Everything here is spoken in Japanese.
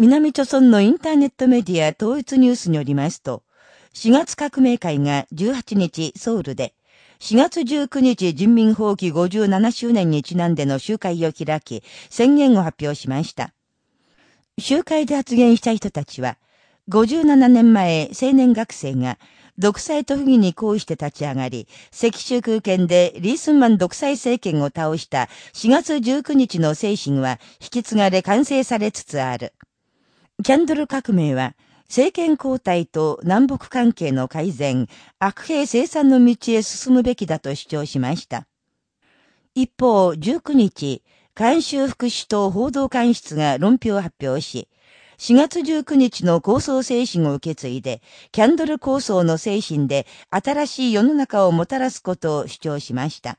南朝村のインターネットメディア統一ニュースによりますと、4月革命会が18日ソウルで、4月19日人民放棄57周年にちなんでの集会を開き、宣言を発表しました。集会で発言した人たちは、57年前青年学生が独裁と不義に抗議して立ち上がり、赤州空権でリースンマン独裁政権を倒した4月19日の精神は引き継がれ完成されつつある。キャンドル革命は、政権交代と南北関係の改善、悪兵生産の道へ進むべきだと主張しました。一方、19日、監修福祉党報道官室が論評を発表し、4月19日の構想精神を受け継いで、キャンドル構想の精神で新しい世の中をもたらすことを主張しました。